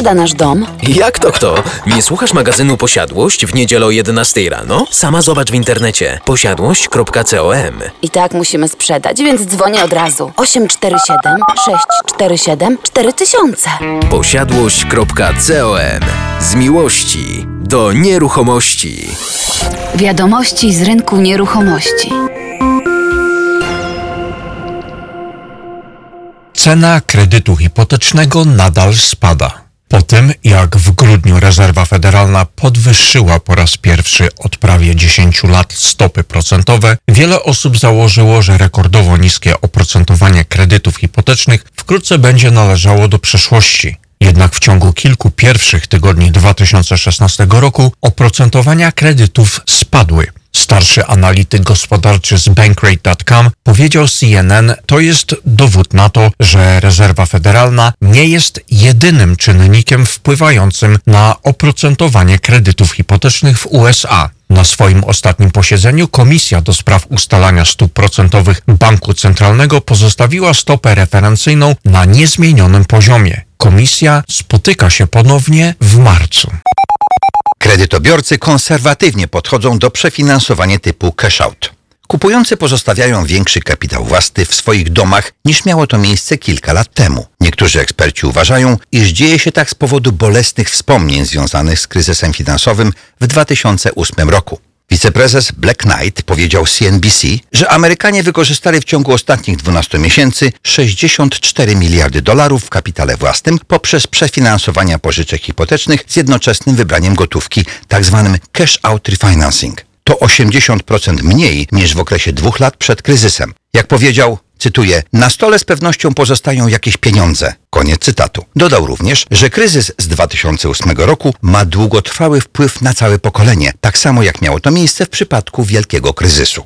Sprzeda nasz dom? Jak to kto? Nie słuchasz magazynu Posiadłość w niedzielę o 11 rano? Sama zobacz w internecie posiadłość.com. I tak musimy sprzedać, więc dzwonię od razu. 847 647 4000. Posiadłość.com. Z miłości do nieruchomości. Wiadomości z rynku nieruchomości. Cena kredytu hipotecznego nadal spada. Po tym, jak w grudniu rezerwa federalna podwyższyła po raz pierwszy od prawie 10 lat stopy procentowe, wiele osób założyło, że rekordowo niskie oprocentowanie kredytów hipotecznych wkrótce będzie należało do przeszłości. Jednak w ciągu kilku pierwszych tygodni 2016 roku oprocentowania kredytów spadły. Starszy analityk gospodarczy z Bankrate.com powiedział CNN, to jest dowód na to, że rezerwa federalna nie jest jedynym czynnikiem wpływającym na oprocentowanie kredytów hipotecznych w USA. Na swoim ostatnim posiedzeniu Komisja do spraw ustalania stóp procentowych Banku Centralnego pozostawiła stopę referencyjną na niezmienionym poziomie. Komisja spotyka się ponownie w marcu. Kredytobiorcy konserwatywnie podchodzą do przefinansowania typu cash-out. Kupujący pozostawiają większy kapitał własny w swoich domach niż miało to miejsce kilka lat temu. Niektórzy eksperci uważają, iż dzieje się tak z powodu bolesnych wspomnień związanych z kryzysem finansowym w 2008 roku. Wiceprezes Black Knight powiedział CNBC, że Amerykanie wykorzystali w ciągu ostatnich 12 miesięcy 64 miliardy dolarów w kapitale własnym poprzez przefinansowania pożyczek hipotecznych z jednoczesnym wybraniem gotówki, tzw. cash out refinancing. To 80% mniej niż w okresie dwóch lat przed kryzysem. Jak powiedział, cytuję, na stole z pewnością pozostają jakieś pieniądze. Koniec cytatu. Dodał również, że kryzys z 2008 roku ma długotrwały wpływ na całe pokolenie, tak samo jak miało to miejsce w przypadku wielkiego kryzysu.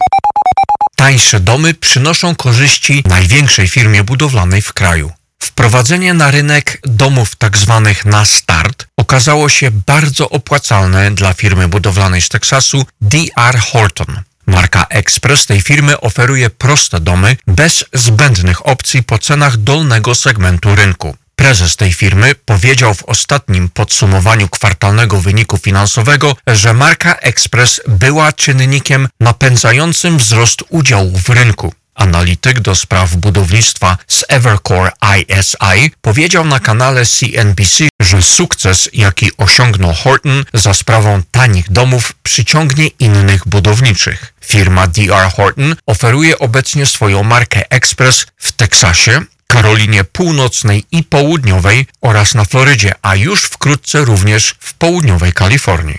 Tańsze domy przynoszą korzyści największej firmie budowlanej w kraju. Wprowadzenie na rynek domów tzw. na start okazało się bardzo opłacalne dla firmy budowlanej z Teksasu DR Horton. Marka Express tej firmy oferuje proste domy bez zbędnych opcji po cenach dolnego segmentu rynku. Prezes tej firmy powiedział w ostatnim podsumowaniu kwartalnego wyniku finansowego, że marka Express była czynnikiem napędzającym wzrost udziału w rynku. Analityk do spraw budownictwa z Evercore ISI powiedział na kanale CNBC, że sukces, jaki osiągnął Horton za sprawą tanich domów, przyciągnie innych budowniczych. Firma DR Horton oferuje obecnie swoją markę Express w Teksasie, Karolinie Północnej i Południowej oraz na Florydzie, a już wkrótce również w południowej Kalifornii.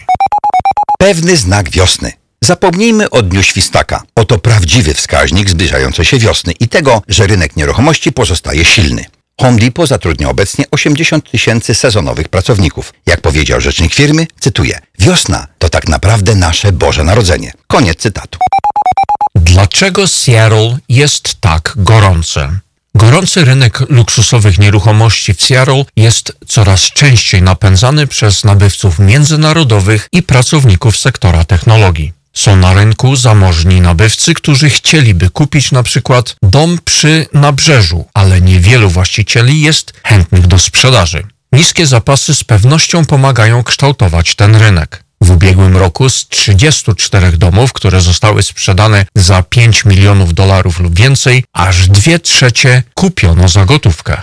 Pewny znak wiosny. Zapomnijmy o Dniu Świstaka. Oto prawdziwy wskaźnik zbliżającej się wiosny i tego, że rynek nieruchomości pozostaje silny. Home Depot zatrudnia obecnie 80 tysięcy sezonowych pracowników. Jak powiedział rzecznik firmy, cytuję, wiosna to tak naprawdę nasze Boże Narodzenie. Koniec cytatu. Dlaczego Seattle jest tak gorące? Gorący rynek luksusowych nieruchomości w Seattle jest coraz częściej napędzany przez nabywców międzynarodowych i pracowników sektora technologii. Są na rynku zamożni nabywcy, którzy chcieliby kupić na przykład dom przy nabrzeżu, ale niewielu właścicieli jest chętnych do sprzedaży. Niskie zapasy z pewnością pomagają kształtować ten rynek. W ubiegłym roku z 34 domów, które zostały sprzedane za 5 milionów dolarów lub więcej, aż dwie trzecie kupiono za gotówkę.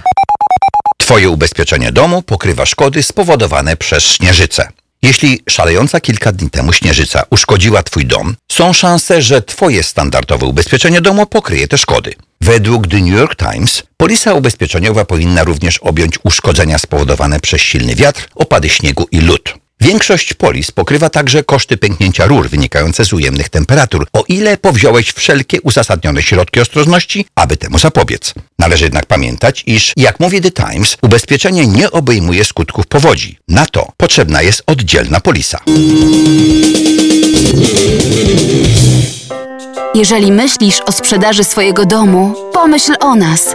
Twoje ubezpieczenie domu pokrywa szkody spowodowane przez śnieżycę. Jeśli szalejąca kilka dni temu śnieżyca uszkodziła Twój dom, są szanse, że Twoje standardowe ubezpieczenie domu pokryje te szkody. Według The New York Times polisa ubezpieczeniowa powinna również objąć uszkodzenia spowodowane przez silny wiatr, opady śniegu i lód. Większość polis pokrywa także koszty pęknięcia rur wynikające z ujemnych temperatur, o ile powziąłeś wszelkie uzasadnione środki ostrożności, aby temu zapobiec. Należy jednak pamiętać, iż, jak mówi The Times, ubezpieczenie nie obejmuje skutków powodzi. Na to potrzebna jest oddzielna polisa. Jeżeli myślisz o sprzedaży swojego domu, pomyśl o nas.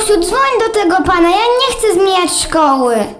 Mamusiu, dzwoń do tego pana, ja nie chcę zmieniać szkoły.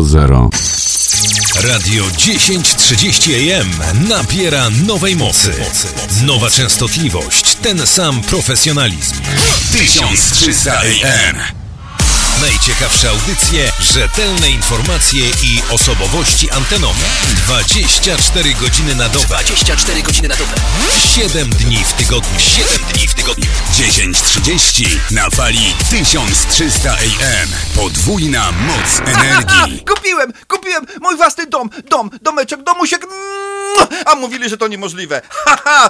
Radio 1030 AM nabiera nowej mocy. Nowa częstotliwość, ten sam profesjonalizm. 1300 AM. Najciekawsze audycje, rzetelne informacje i osobowości antenowe. 24 godziny na dobę. 24 godziny na dobę. 7 dni w tygodniu. 7 dni w tygodniu. 10.30 na fali 1300 AM. Podwójna moc energii. kupiłem, kupiłem mój własny dom, dom, domeczek, domusiek. A mówili, że to niemożliwe. Haha.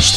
Podcast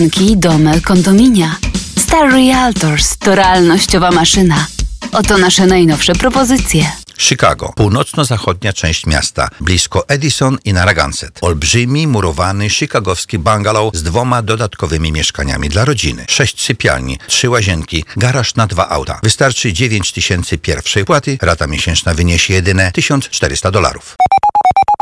budynki, domy, kondominia. Star Realtors to realnościowa maszyna. Oto nasze najnowsze propozycje. Chicago, północno-zachodnia część miasta, blisko Edison i Narragansett. Olbrzymi, murowany, chicagowski bungalow z dwoma dodatkowymi mieszkaniami dla rodziny. Sześć sypialni, trzy łazienki, garaż na dwa auta. Wystarczy 9 tysięcy pierwszej płaty, rata miesięczna wyniesie jedyne 1400 dolarów.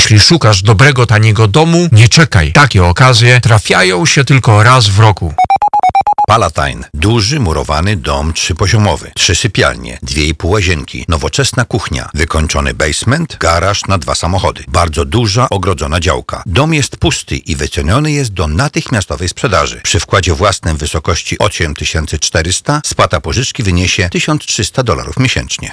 Jeśli szukasz dobrego, taniego domu, nie czekaj. Takie okazje trafiają się tylko raz w roku. Palatine. Duży, murowany dom trzypoziomowy. Trzy sypialnie, dwie i pół łazienki, nowoczesna kuchnia, wykończony basement, garaż na dwa samochody. Bardzo duża, ogrodzona działka. Dom jest pusty i wyceniony jest do natychmiastowej sprzedaży. Przy wkładzie własnym w wysokości 8400 spłata pożyczki wyniesie 1300 dolarów miesięcznie.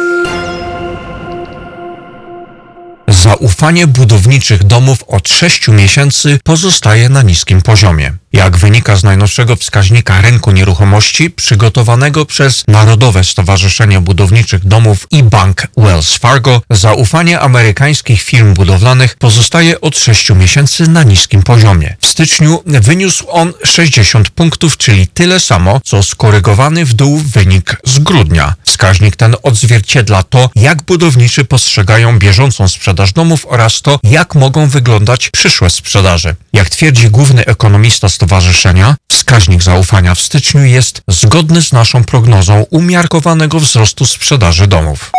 Zaufanie budowniczych domów od 6 miesięcy pozostaje na niskim poziomie. Jak wynika z najnowszego wskaźnika rynku nieruchomości przygotowanego przez Narodowe Stowarzyszenie Budowniczych Domów i Bank Wells Fargo, zaufanie amerykańskich firm budowlanych pozostaje od 6 miesięcy na niskim poziomie. W styczniu wyniósł on 60 punktów, czyli tyle samo, co skorygowany w dół wynik z grudnia. Wskaźnik ten odzwierciedla to, jak budowniczy postrzegają bieżącą sprzedaż domów oraz to, jak mogą wyglądać przyszłe sprzedaże. Jak twierdzi główny ekonomista stowarzyszenia, wskaźnik zaufania w styczniu jest zgodny z naszą prognozą umiarkowanego wzrostu sprzedaży domów.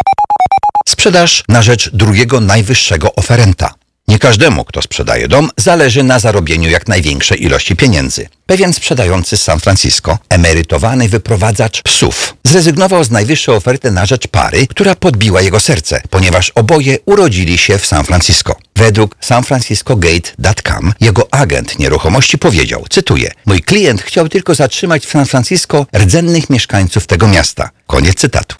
Sprzedaż na rzecz drugiego najwyższego oferenta. Nie każdemu, kto sprzedaje dom, zależy na zarobieniu jak największej ilości pieniędzy. Pewien sprzedający z San Francisco, emerytowany wyprowadzacz psów, zrezygnował z najwyższej oferty na rzecz pary, która podbiła jego serce, ponieważ oboje urodzili się w San Francisco. Według sanfranciscogate.com jego agent nieruchomości powiedział, cytuję, mój klient chciał tylko zatrzymać w San Francisco rdzennych mieszkańców tego miasta. Koniec cytatu.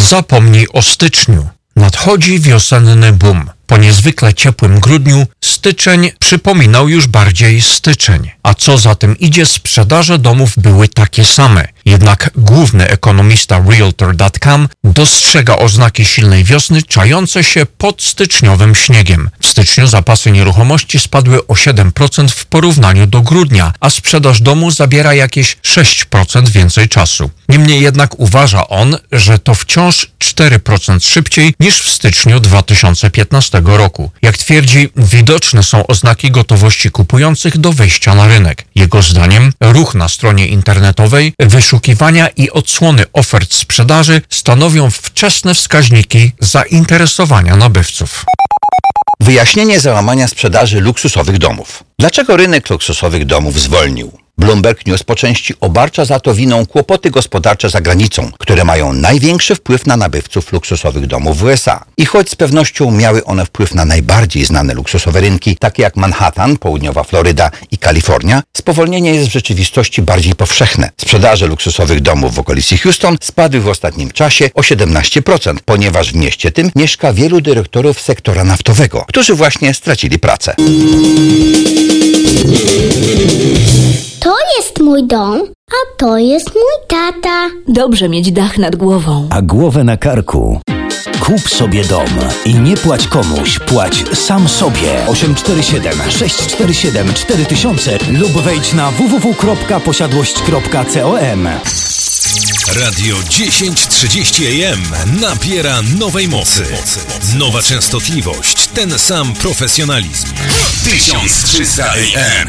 Zapomnij o styczniu. Nadchodzi wiosenny boom. Po niezwykle ciepłym grudniu styczeń przypominał już bardziej styczeń, a co za tym idzie sprzedaże domów były takie same. Jednak główny ekonomista Realtor.com dostrzega oznaki silnej wiosny czające się pod styczniowym śniegiem. W styczniu zapasy nieruchomości spadły o 7% w porównaniu do grudnia, a sprzedaż domu zabiera jakieś 6% więcej czasu. Niemniej jednak uważa on, że to wciąż 4% szybciej niż w styczniu 2015 roku. Jak twierdzi, widoczne są oznaki gotowości kupujących do wejścia na rynek. Jego zdaniem ruch na stronie internetowej, wyszukiwania i odsłony ofert sprzedaży stanowią wczesne wskaźniki zainteresowania nabywców. Wyjaśnienie załamania sprzedaży luksusowych domów. Dlaczego rynek luksusowych domów zwolnił? Bloomberg News po części obarcza za to winą kłopoty gospodarcze za granicą, które mają największy wpływ na nabywców luksusowych domów w USA. I choć z pewnością miały one wpływ na najbardziej znane luksusowe rynki, takie jak Manhattan, południowa Floryda i Kalifornia, spowolnienie jest w rzeczywistości bardziej powszechne. Sprzedaże luksusowych domów w okolicy Houston spadły w ostatnim czasie o 17%, ponieważ w mieście tym mieszka wielu dyrektorów sektora naftowego, którzy właśnie stracili pracę. To jest mój dom, a to jest mój tata. Dobrze mieć dach nad głową. a głowę na karku. Kup sobie dom i nie płać komuś, płać sam sobie. 847 647 4000 lub wejdź na www.posiadłość.com. Radio 1030 AM nabiera nowej mocy. Nowa częstotliwość, ten sam profesjonalizm. 1300 AM.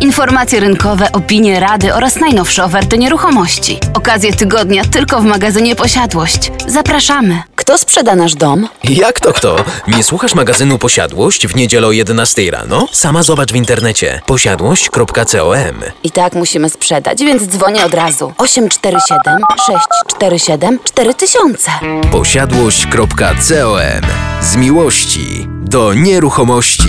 Informacje rynkowe, opinie, rady oraz najnowsze oferty nieruchomości. Okazje tygodnia tylko w magazynie Posiadłość. Zapraszamy. Kto sprzeda nasz dom? Jak to kto? Nie słuchasz magazynu Posiadłość w niedzielę o 11 rano? Sama zobacz w internecie posiadłość.com. I tak musimy sprzedać, więc dzwonię od razu. 847 647 4000. Posiadłość.com. Z miłości do nieruchomości.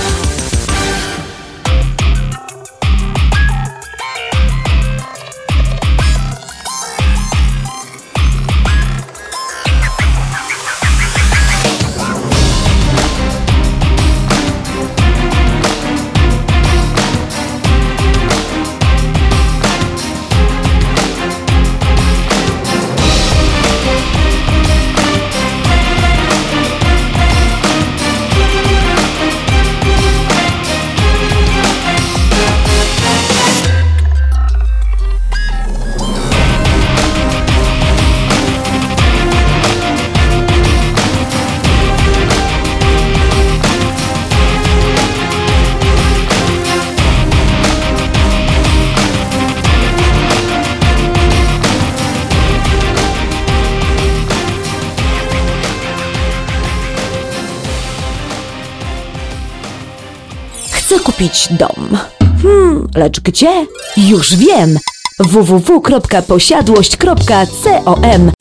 Kupić dom. Hmm, lecz gdzie? Już wiem! www.posiadłość.com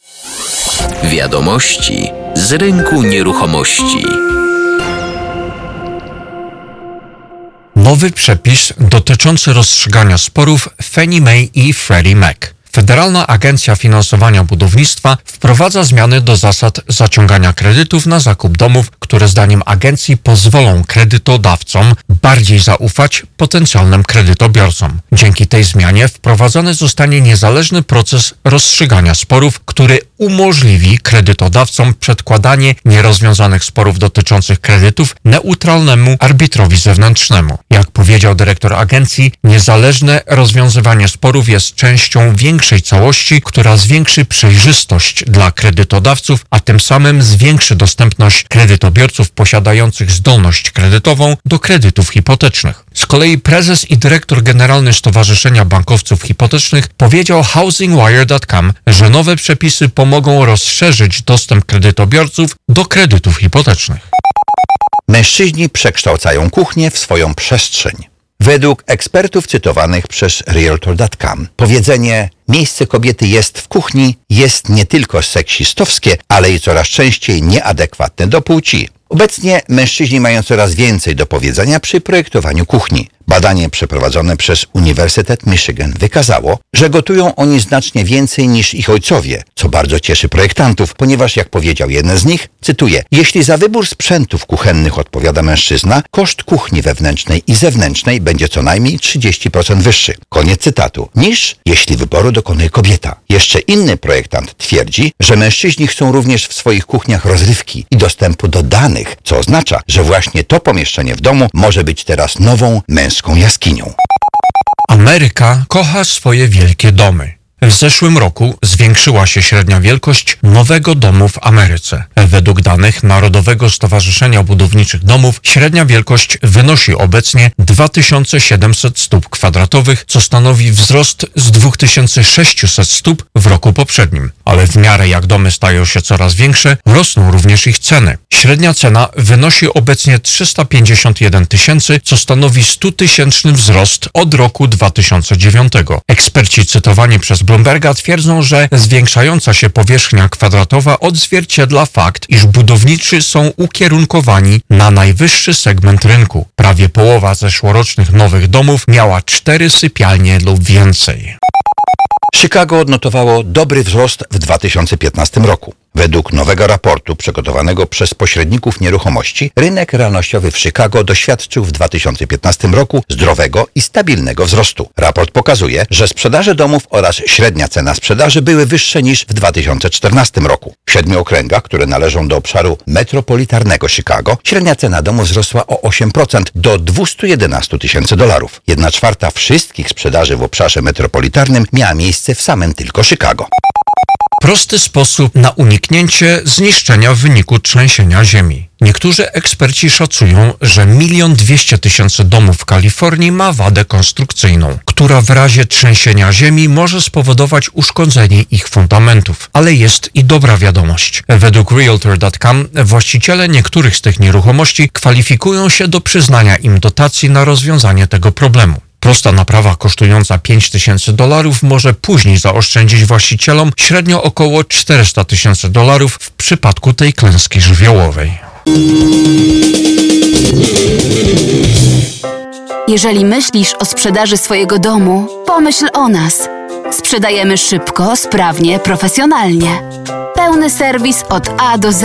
Wiadomości z rynku nieruchomości. Nowy przepis dotyczący rozstrzygania sporów Fannie Mae i Freddie Mac. Federalna Agencja Finansowania Budownictwa wprowadza zmiany do zasad zaciągania kredytów na zakup domów, które zdaniem agencji pozwolą kredytodawcom bardziej zaufać potencjalnym kredytobiorcom. Dzięki tej zmianie wprowadzony zostanie niezależny proces rozstrzygania sporów, który umożliwi kredytodawcom przedkładanie nierozwiązanych sporów dotyczących kredytów neutralnemu arbitrowi zewnętrznemu. Jak powiedział dyrektor agencji, niezależne rozwiązywanie sporów jest częścią większej całości, która zwiększy przejrzystość dla kredytodawców, a tym samym zwiększy dostępność kredytobiorców posiadających zdolność kredytową do kredytów hipotecznych. Z kolei prezes i dyrektor generalny Stowarzyszenia Bankowców Hipotecznych powiedział housingwire.com, że nowe przepisy pomogą rozszerzyć dostęp kredytobiorców do kredytów hipotecznych. Mężczyźni przekształcają kuchnię w swoją przestrzeń. Według ekspertów cytowanych przez Realtor.com powiedzenie miejsce kobiety jest w kuchni jest nie tylko seksistowskie, ale i coraz częściej nieadekwatne do płci. Obecnie mężczyźni mają coraz więcej do powiedzenia przy projektowaniu kuchni. Badanie przeprowadzone przez Uniwersytet Michigan wykazało, że gotują oni znacznie więcej niż ich ojcowie, co bardzo cieszy projektantów, ponieważ jak powiedział jeden z nich, cytuję, jeśli za wybór sprzętów kuchennych odpowiada mężczyzna, koszt kuchni wewnętrznej i zewnętrznej będzie co najmniej 30% wyższy. Koniec cytatu. Niż jeśli wyboru dokonuje kobieta. Jeszcze inny projektant twierdzi, że mężczyźni chcą również w swoich kuchniach rozrywki i dostępu do danych, co oznacza, że właśnie to pomieszczenie w domu może być teraz nową męską jaskinią. Ameryka kocha swoje wielkie domy. W zeszłym roku zwiększyła się średnia wielkość nowego domu w Ameryce. Według danych Narodowego Stowarzyszenia Budowniczych Domów średnia wielkość wynosi obecnie 2700 stóp kwadratowych, co stanowi wzrost z 2600 stóp w roku poprzednim. Ale w miarę jak domy stają się coraz większe, rosną również ich ceny. Średnia cena wynosi obecnie 351 tysięcy, co stanowi 100 tysięczny wzrost od roku 2009. Eksperci cytowani przez Bloomberga twierdzą, że zwiększająca się powierzchnia kwadratowa odzwierciedla fakt, iż budowniczy są ukierunkowani na najwyższy segment rynku. Prawie połowa zeszłorocznych nowych domów miała cztery sypialnie lub więcej. Chicago odnotowało dobry wzrost w 2015 roku. Według nowego raportu przygotowanego przez pośredników nieruchomości, rynek realnościowy w Chicago doświadczył w 2015 roku zdrowego i stabilnego wzrostu. Raport pokazuje, że sprzedaże domów oraz średnia cena sprzedaży były wyższe niż w 2014 roku. W siedmiu okręgach, które należą do obszaru metropolitarnego Chicago, średnia cena domu wzrosła o 8% do 211 tysięcy dolarów. Jedna czwarta wszystkich sprzedaży w obszarze metropolitarnym miała miejsce w samym tylko Chicago. Prosty sposób na uniknięcie zniszczenia w wyniku trzęsienia ziemi. Niektórzy eksperci szacują, że milion dwieście tysięcy domów w Kalifornii ma wadę konstrukcyjną, która w razie trzęsienia ziemi może spowodować uszkodzenie ich fundamentów. Ale jest i dobra wiadomość. Według Realtor.com właściciele niektórych z tych nieruchomości kwalifikują się do przyznania im dotacji na rozwiązanie tego problemu. Prosta naprawa kosztująca 5000 dolarów może później zaoszczędzić właścicielom średnio około 400 tysięcy dolarów w przypadku tej klęski żywiołowej. Jeżeli myślisz o sprzedaży swojego domu, pomyśl o nas. Sprzedajemy szybko, sprawnie, profesjonalnie. Pełny serwis od A do Z.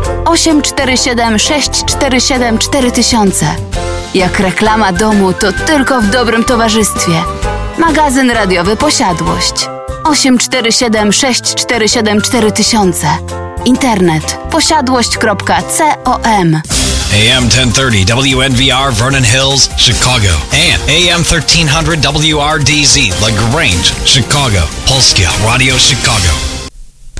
847 647 4000. Jak reklama domu, to tylko w dobrym towarzystwie. Magazyn radiowy Posiadłość 847 647 4000. Internet posiadłość.com AM 1030 WNVR Vernon Hills, Chicago. And AM 1300 WRDZ LaGrange, Chicago. Polskie Radio Chicago.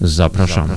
Zapraszamy.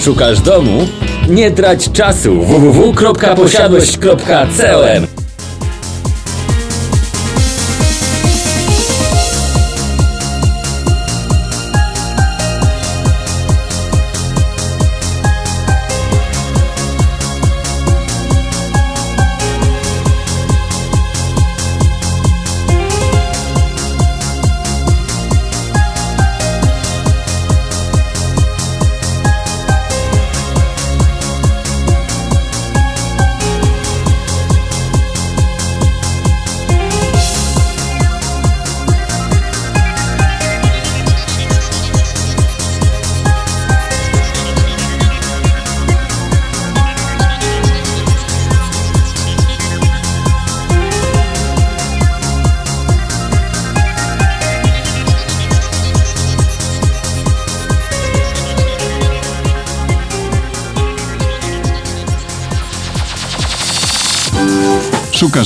Szukasz domu? Nie trać czasu www.posiadłość.com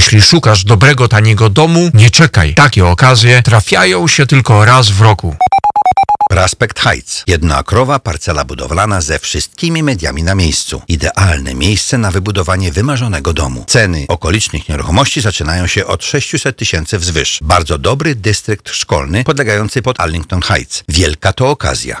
Jeśli szukasz dobrego, taniego domu, nie czekaj. Takie okazje trafiają się tylko raz w roku. Prospect Heights. Jednoakrowa parcela budowlana ze wszystkimi mediami na miejscu. Idealne miejsce na wybudowanie wymarzonego domu. Ceny okolicznych nieruchomości zaczynają się od 600 tysięcy wzwyż. Bardzo dobry dystrykt szkolny podlegający pod Arlington Heights. Wielka to okazja.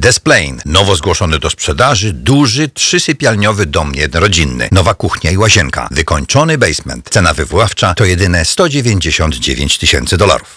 Desplain, nowo zgłoszony do sprzedaży, duży, trzysypialniowy dom jednorodzinny. Nowa kuchnia i łazienka. Wykończony basement. Cena wywoławcza to jedyne 199 tysięcy dolarów.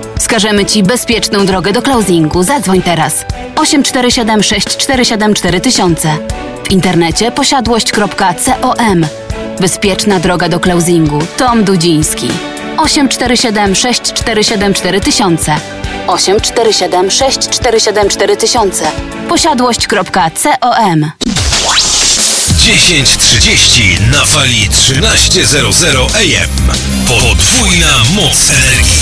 Wskażemy Ci bezpieczną drogę do closingu. Zadzwoń teraz. 847 647 4000. W internecie posiadłość.com. Bezpieczna droga do closingu. Tom Dudziński. 847 647 4000. 847 647 4000. Posiadłość.com. 10.30 na fali 13.00 AM. Podwójna moc energii.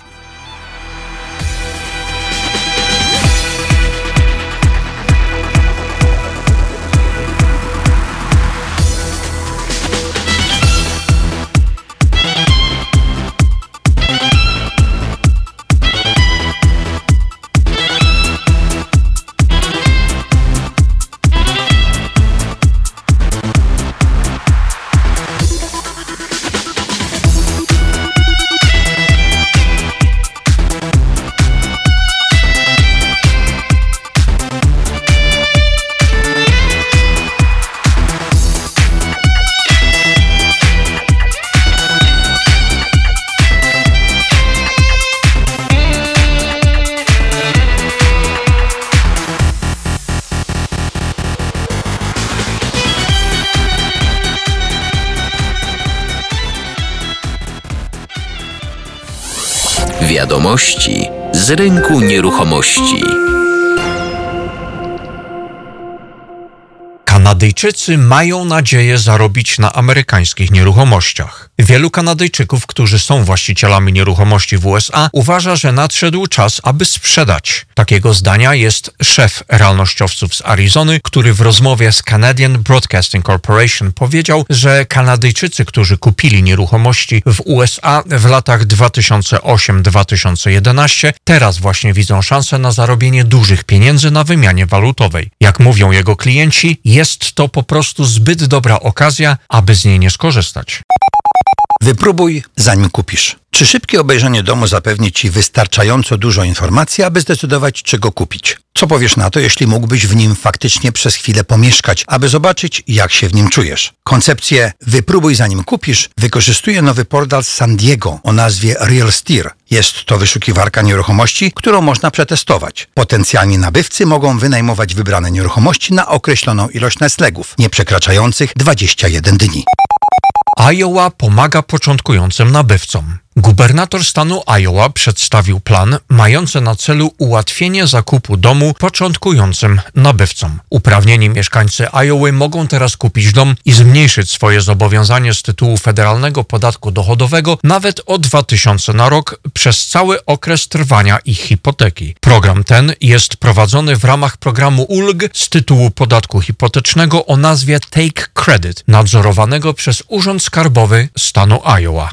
Z rynku nieruchomości. Kanadyjczycy mają nadzieję zarobić na amerykańskich nieruchomościach. Wielu Kanadyjczyków, którzy są właścicielami nieruchomości w USA, uważa, że nadszedł czas, aby sprzedać. Takiego zdania jest szef realnościowców z Arizony, który w rozmowie z Canadian Broadcasting Corporation powiedział, że Kanadyjczycy, którzy kupili nieruchomości w USA w latach 2008-2011, teraz właśnie widzą szansę na zarobienie dużych pieniędzy na wymianie walutowej. Jak mówią jego klienci, jest to po prostu zbyt dobra okazja, aby z niej nie skorzystać. Wypróbuj, zanim kupisz. Czy szybkie obejrzenie domu zapewni Ci wystarczająco dużo informacji, aby zdecydować, czego kupić? Co powiesz na to, jeśli mógłbyś w nim faktycznie przez chwilę pomieszkać, aby zobaczyć, jak się w nim czujesz? Koncepcję wypróbuj zanim kupisz wykorzystuje nowy portal z San Diego o nazwie Real Steer. Jest to wyszukiwarka nieruchomości, którą można przetestować. Potencjalni nabywcy mogą wynajmować wybrane nieruchomości na określoną ilość noclegów, nie przekraczających 21 dni. Iowa pomaga początkującym nabywcom. Gubernator stanu Iowa przedstawił plan mający na celu ułatwienie zakupu domu początkującym nabywcom. Uprawnieni mieszkańcy Iowa mogą teraz kupić dom i zmniejszyć swoje zobowiązanie z tytułu federalnego podatku dochodowego nawet o 2000 na rok przez cały okres trwania ich hipoteki. Program ten jest prowadzony w ramach programu ulg z tytułu podatku hipotecznego o nazwie Take Credit, nadzorowanego przez Urząd Skarbowy stanu Iowa.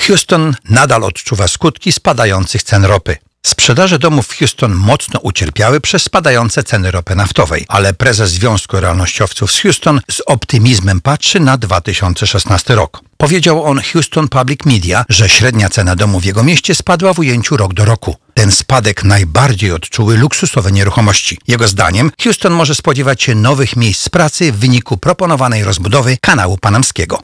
Houston nadal odczuwa skutki spadających cen ropy. Sprzedaże domów w Houston mocno ucierpiały przez spadające ceny ropy naftowej, ale prezes Związku Realnościowców z Houston z optymizmem patrzy na 2016 rok. Powiedział on Houston Public Media, że średnia cena domu w jego mieście spadła w ujęciu rok do roku. Ten spadek najbardziej odczuły luksusowe nieruchomości. Jego zdaniem Houston może spodziewać się nowych miejsc pracy w wyniku proponowanej rozbudowy kanału panamskiego.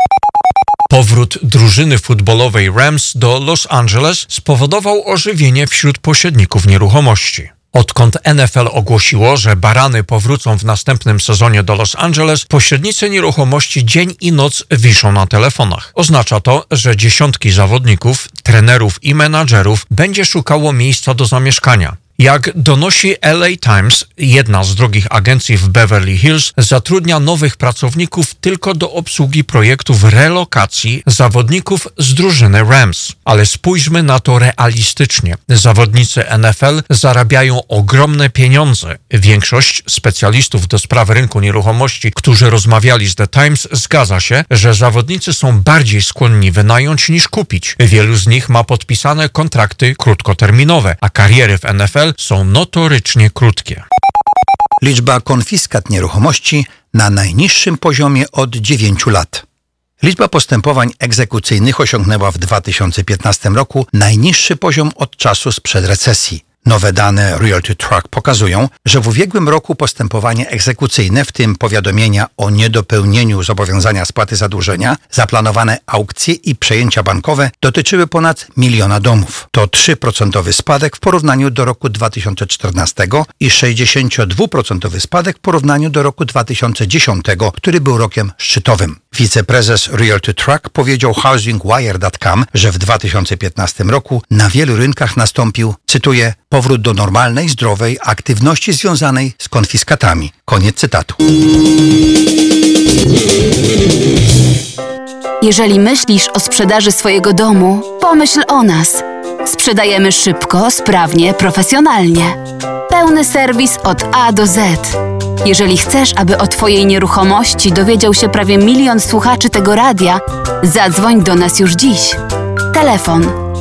Powrót drużyny futbolowej Rams do Los Angeles spowodował ożywienie wśród pośredników nieruchomości. Odkąd NFL ogłosiło, że barany powrócą w następnym sezonie do Los Angeles, pośrednicy nieruchomości dzień i noc wiszą na telefonach. Oznacza to, że dziesiątki zawodników, trenerów i menadżerów będzie szukało miejsca do zamieszkania. Jak donosi LA Times, jedna z drugich agencji w Beverly Hills zatrudnia nowych pracowników tylko do obsługi projektów relokacji zawodników z drużyny Rams. Ale spójrzmy na to realistycznie. Zawodnicy NFL zarabiają ogromne pieniądze. Większość specjalistów do spraw rynku nieruchomości, którzy rozmawiali z The Times, zgadza się, że zawodnicy są bardziej skłonni wynająć niż kupić. Wielu z nich ma podpisane kontrakty krótkoterminowe, a kariery w NFL są notorycznie krótkie. Liczba konfiskat nieruchomości na najniższym poziomie od 9 lat. Liczba postępowań egzekucyjnych osiągnęła w 2015 roku najniższy poziom od czasu sprzed recesji. Nowe dane Realty Track pokazują, że w ubiegłym roku postępowanie egzekucyjne, w tym powiadomienia o niedopełnieniu zobowiązania spłaty zadłużenia, zaplanowane aukcje i przejęcia bankowe dotyczyły ponad miliona domów. To 3% spadek w porównaniu do roku 2014 i 62% spadek w porównaniu do roku 2010, który był rokiem szczytowym. Wiceprezes Realty Track powiedział HousingWire.com, że w 2015 roku na wielu rynkach nastąpił, cytuję, powrót do normalnej, zdrowej aktywności związanej z konfiskatami. Koniec cytatu. Jeżeli myślisz o sprzedaży swojego domu, pomyśl o nas. Sprzedajemy szybko, sprawnie, profesjonalnie. Pełny serwis od A do Z. Jeżeli chcesz, aby o Twojej nieruchomości dowiedział się prawie milion słuchaczy tego radia, zadzwoń do nas już dziś. Telefon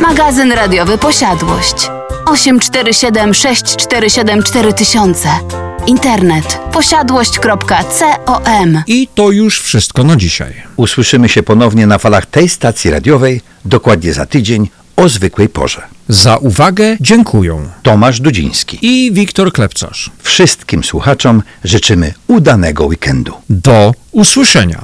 Magazyn radiowy Posiadłość 847 647 4000. Internet posiadłość.com I to już wszystko na dzisiaj. Usłyszymy się ponownie na falach tej stacji radiowej dokładnie za tydzień o zwykłej porze. Za uwagę dziękuję Tomasz Dudziński i Wiktor Klepcarz. Wszystkim słuchaczom życzymy udanego weekendu. Do usłyszenia.